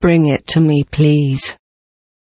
Bring it to me please.